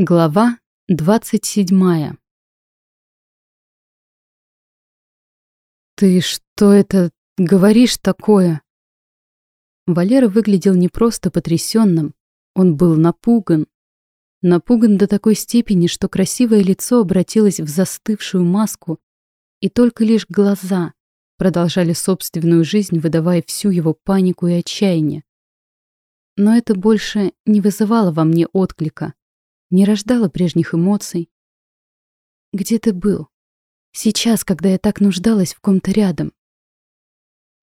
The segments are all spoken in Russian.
Глава двадцать седьмая. «Ты что это говоришь такое?» Валера выглядел не просто потрясенным, он был напуган. Напуган до такой степени, что красивое лицо обратилось в застывшую маску, и только лишь глаза продолжали собственную жизнь, выдавая всю его панику и отчаяние. Но это больше не вызывало во мне отклика не рождала прежних эмоций. Где ты был? Сейчас, когда я так нуждалась в ком-то рядом.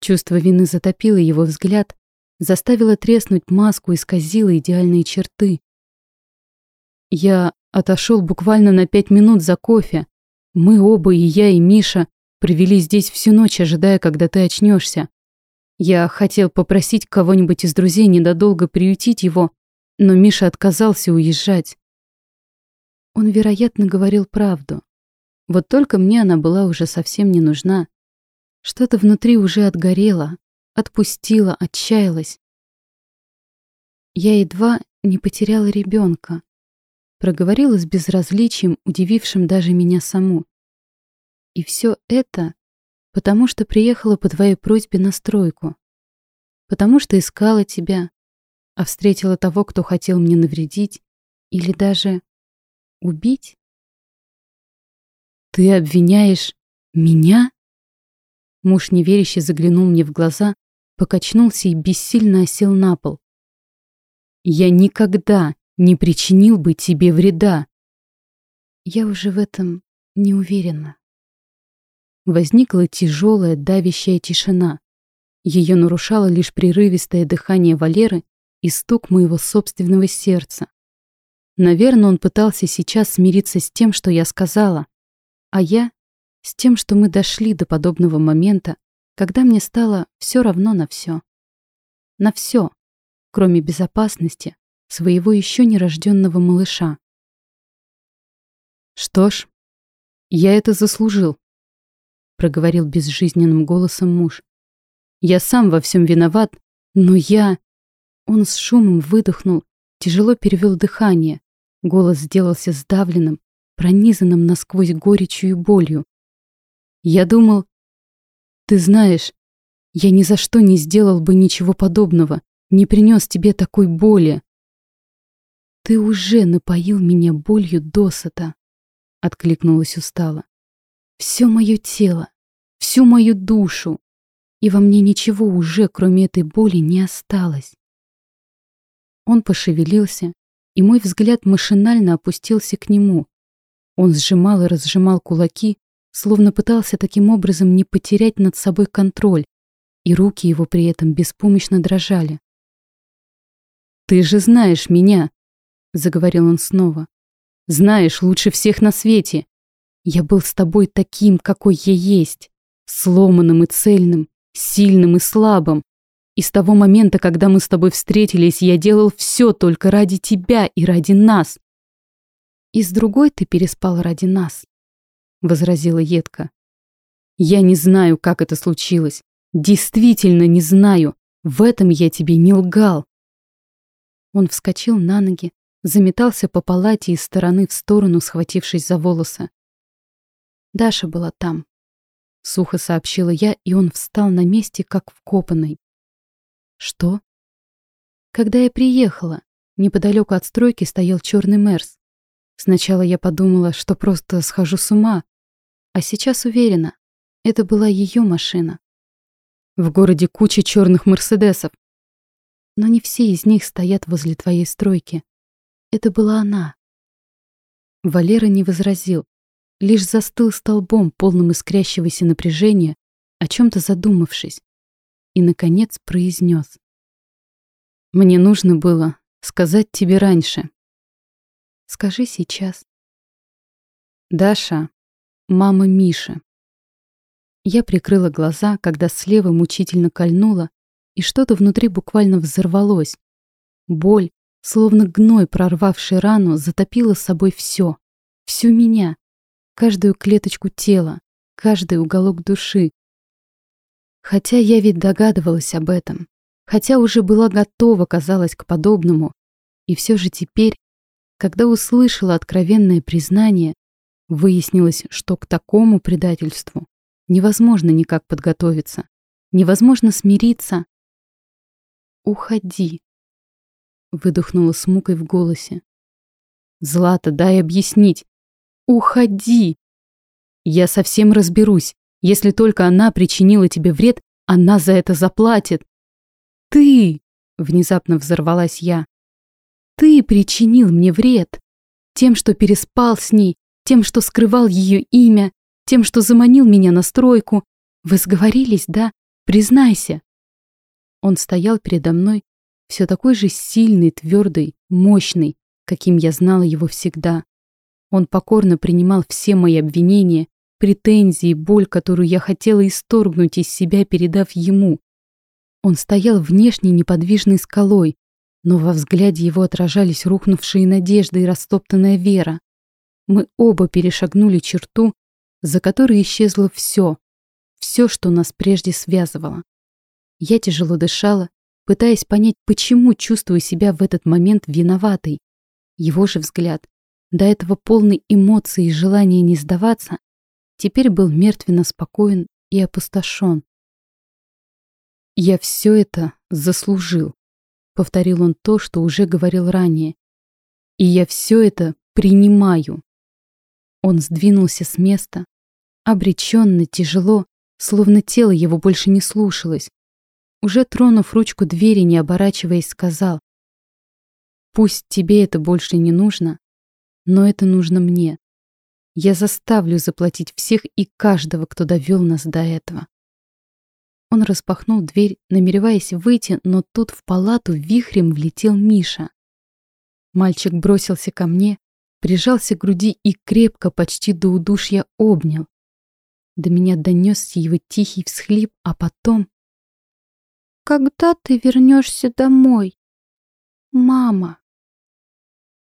Чувство вины затопило его взгляд, заставило треснуть маску, и исказило идеальные черты. Я отошел буквально на пять минут за кофе. Мы оба, и я, и Миша, провели здесь всю ночь, ожидая, когда ты очнешься. Я хотел попросить кого-нибудь из друзей недолго приютить его, но Миша отказался уезжать. Он, вероятно, говорил правду. Вот только мне она была уже совсем не нужна. Что-то внутри уже отгорело, отпустило, отчаялось. Я едва не потеряла ребенка. Проговорила с безразличием, удивившим даже меня саму. И все это потому, что приехала по твоей просьбе на стройку. Потому что искала тебя, а встретила того, кто хотел мне навредить, или даже Убить? Ты обвиняешь меня? Муж неверяще заглянул мне в глаза, покачнулся и бессильно осел на пол. Я никогда не причинил бы тебе вреда. Я уже в этом не уверена. Возникла тяжелая, давящая тишина. Ее нарушало лишь прерывистое дыхание Валеры и стук моего собственного сердца. Наверное, он пытался сейчас смириться с тем, что я сказала, а я с тем, что мы дошли до подобного момента, когда мне стало все равно на все. На все, кроме безопасности своего еще нерожденного малыша. Что ж, я это заслужил, проговорил безжизненным голосом муж. Я сам во всем виноват, но я... Он с шумом выдохнул, тяжело перевел дыхание, Голос сделался сдавленным, пронизанным насквозь горечью и болью. Я думал, ты знаешь, я ни за что не сделал бы ничего подобного, не принес тебе такой боли. Ты уже напоил меня болью досыта, откликнулась устало. Все мое тело, всю мою душу, и во мне ничего уже, кроме этой боли, не осталось. Он пошевелился, и мой взгляд машинально опустился к нему. Он сжимал и разжимал кулаки, словно пытался таким образом не потерять над собой контроль, и руки его при этом беспомощно дрожали. «Ты же знаешь меня», — заговорил он снова. «Знаешь лучше всех на свете. Я был с тобой таким, какой я есть, сломанным и цельным, сильным и слабым, и с того момента, когда мы с тобой встретились, я делал все только ради тебя и ради нас. И с другой ты переспал ради нас, возразила едко. Я не знаю, как это случилось. Действительно не знаю. В этом я тебе не лгал. Он вскочил на ноги, заметался по палате из стороны в сторону, схватившись за волосы. Даша была там. Сухо сообщила я, и он встал на месте, как вкопанный. Что? Когда я приехала, неподалеку от стройки стоял черный Мерс. Сначала я подумала, что просто схожу с ума, а сейчас уверена, это была ее машина. В городе куча черных Мерседесов. Но не все из них стоят возле твоей стройки. Это была она. Валера не возразил, лишь застыл столбом, полным искрящегося напряжения, о чем-то задумавшись и, наконец, произнес. «Мне нужно было сказать тебе раньше. Скажи сейчас». Даша, мама Миши. Я прикрыла глаза, когда слева мучительно кольнуло, и что-то внутри буквально взорвалось. Боль, словно гной, прорвавший рану, затопила собой все, всю меня, каждую клеточку тела, каждый уголок души, Хотя я ведь догадывалась об этом. Хотя уже была готова, казалось, к подобному. И все же теперь Когда услышала откровенное признание, выяснилось, что к такому предательству невозможно никак подготовиться, невозможно смириться. «Уходи», — выдохнула с мукой в голосе. «Злата, дай объяснить. Уходи! Я совсем разберусь. Если только она причинила тебе вред, она за это заплатит. Ты, внезапно взорвалась я, ты причинил мне вред. Тем, что переспал с ней, тем, что скрывал ее имя, тем, что заманил меня на стройку. Вы сговорились, да? Признайся. Он стоял передо мной, все такой же сильный, твердый, мощный, каким я знала его всегда. Он покорно принимал все мои обвинения, претензии, боль, которую я хотела исторгнуть из себя, передав ему. Он стоял внешне неподвижной скалой, но во взгляде его отражались рухнувшие надежды и растоптанная вера. Мы оба перешагнули черту, за которой исчезло все, все, что нас прежде связывало. Я тяжело дышала, пытаясь понять, почему чувствую себя в этот момент виноватой. Его же взгляд, до этого полный эмоций и желания не сдаваться, теперь был мертвенно спокоен и опустошен. «Я все это заслужил», — повторил он то, что уже говорил ранее. «И я все это принимаю». Он сдвинулся с места, обреченно, тяжело, словно тело его больше не слушалось. Уже тронув ручку двери, не оборачиваясь, сказал, «Пусть тебе это больше не нужно, но это нужно мне. Я заставлю заплатить всех и каждого, кто довел нас до этого. Он распахнул дверь, намереваясь выйти, но тут в палату вихрем влетел Миша. Мальчик бросился ко мне, прижался к груди и крепко, почти до удушья, обнял. До меня донесся его тихий всхлип, а потом... «Когда ты вернешься домой, мама?»